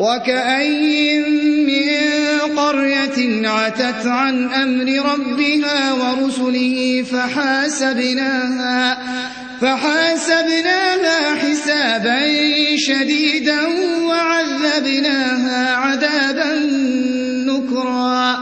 وكأي من قرية عتت عن أمر ربها ورسله فحاسبناها فحاسبناها حسابا شديدا وعذبناها عذابا نكرا